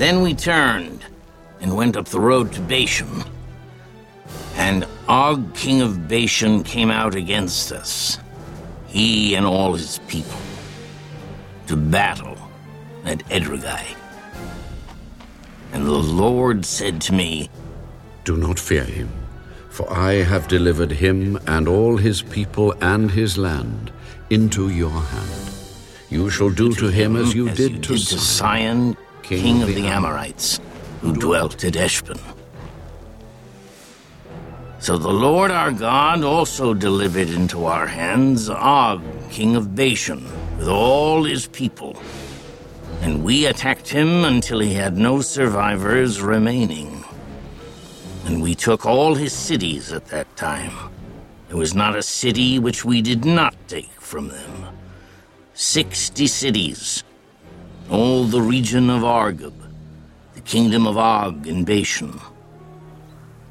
Then we turned and went up the road to Bashan. And Og, king of Bashan, came out against us, he and all his people, to battle at Edrei. And the Lord said to me, Do not fear him, for I have delivered him and all his people and his land into your hand. You shall do to him as you as did you to did to Sihon, king, of the Amorites, who dwelt at Heshbon. So the Lord our God also delivered into our hands Og, king of Bashan, with all his people. And we attacked him until he had no survivors remaining. And we took all his cities at that time. There was not a city which we did not take from them. Sixty cities, all the region of Argob, the kingdom of Og in Bashan.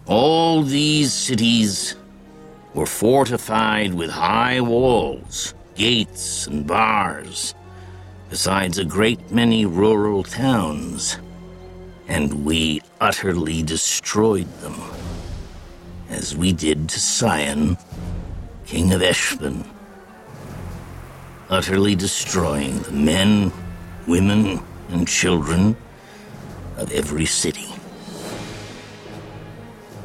All these cities were fortified with high walls, gates, and bars, besides a great many rural towns, and we utterly destroyed them, as we did to Sihon, king of Heshbon, utterly destroying the men, women, and children of every city.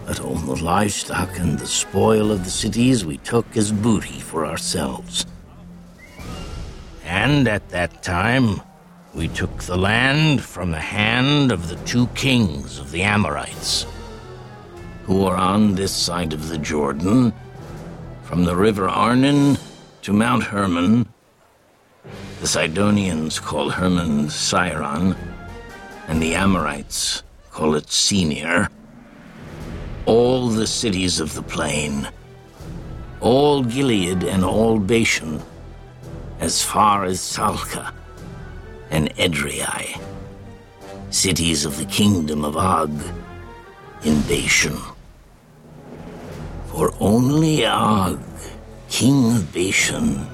But all the livestock and the spoil of the cities we took as booty for ourselves. And at that time, we took the land from the hand of the two kings of the Amorites, who are on this side of the Jordan, from the river Arnon to Mount Hermon. The Sidonians call Hermon Sirion, and the Amorites call it Senir all the cities of the plain, all Gilead and all Bashan, as far as Salcah and Edrei, cities of the kingdom of Og in Bashan. For only Og, king of Bashan,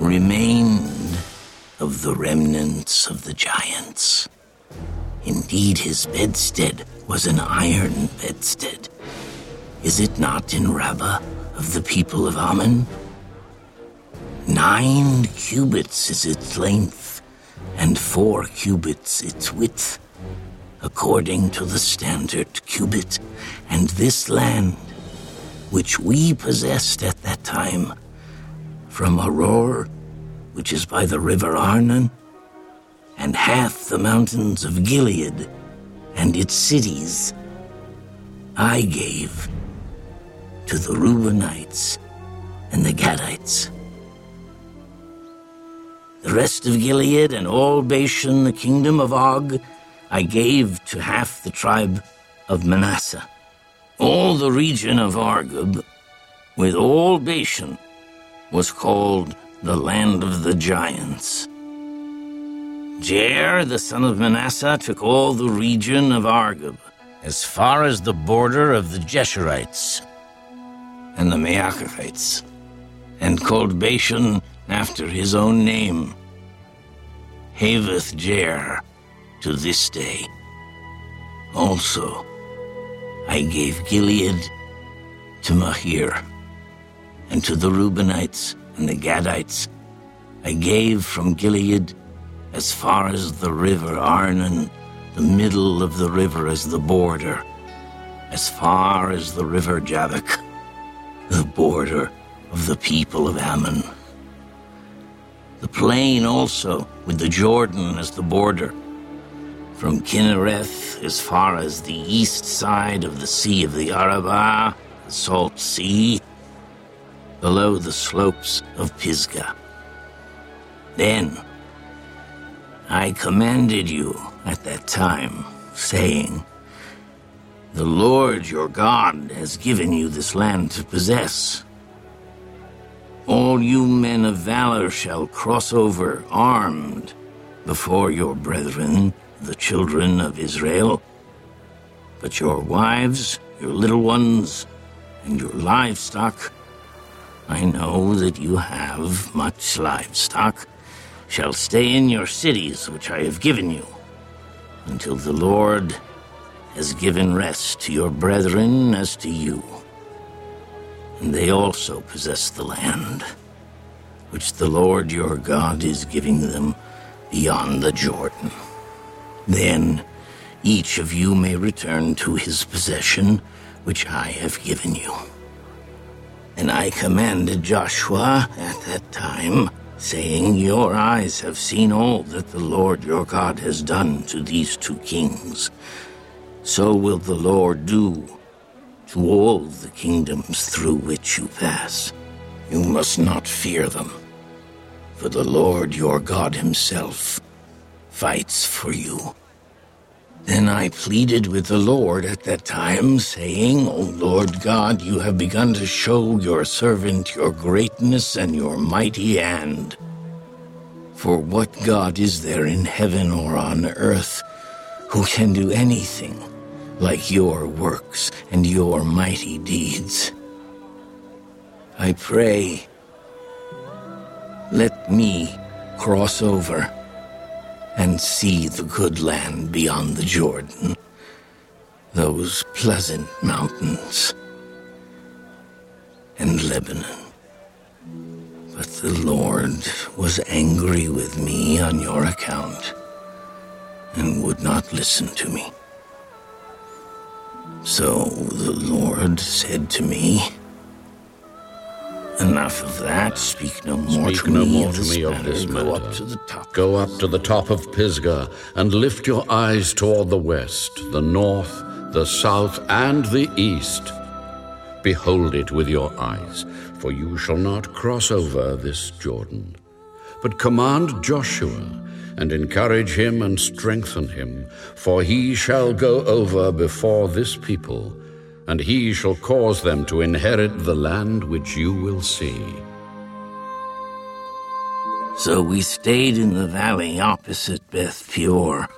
remained of the remnants of the giants. Indeed, his bedstead was an iron bedstead. Is it not in Rabbah of the people of Ammon? Nine cubits is its length, and four cubits its width, according to the standard cubit. And this land, which we possessed at that time, from Aroer, which is by the river Arnon, and half the mountains of Gilead and its cities, I gave to the Reubenites and the Gadites. The rest of Gilead and all Bashan, the kingdom of Og, I gave to half the tribe of Manasseh. All the region of Argob, with all Bashan, was called the land of the giants. Jair, the son of Manasseh, took all the region of Argob, as far as the border of the Geshurites and the Maacathites, and called Bashan after his own name, Havoth Jair, to this day. Also, I gave Gilead to Machir, and to the Reubenites and the Gadites I gave from Gilead as far as the river Arnon, the middle of the river as the border, as far as the river Jabbok, the border of the people of Ammon. The plain also, with the Jordan as the border, from Chinnereth as far as the east side of the Sea of the Arabah, the Salt Sea, below the slopes of Pisgah. Then I commanded you at that time, saying, The Lord your God has given you this land to possess. All you men of valor shall cross over armed before your brethren, the children of Israel. But your wives, your little ones, and your livestock, I know that you have much livestock, shall stay in your cities which I have given you, until the Lord has given rest to your brethren as to you. And they also possess the land, which the Lord your God is giving them beyond the Jordan. Then each of you may return to his possession, which I have given you. And I commanded Joshua at that time, saying, Your eyes have seen all that the Lord your God has done to these two kings. So will the Lord do to all the kingdoms through which you pass. You must not fear them, for the Lord your God himself fights for you. Then I pleaded with the Lord at that time, saying, O Lord God, you have begun to show your servant your greatness and your mighty hand. For what God is there in heaven or on earth who can do anything like your works and your mighty deeds? I pray, let me cross over and see the good land beyond the Jordan, those pleasant mountains, and Lebanon. But the Lord was angry with me on your account and would not listen to me. So the Lord said to me, Enough of that. Speak no more Speak to no me more of to this me of matter. Go up to the top. Go up to the top of Pisgah and lift your eyes toward the west, the north, the south, and the east. Behold it with your eyes, for you shall not cross over this Jordan. But command Joshua, and encourage him and strengthen him, for he shall go over before this people, and he shall cause them to inherit the land which you will see. So we stayed in the valley opposite Beth Peor,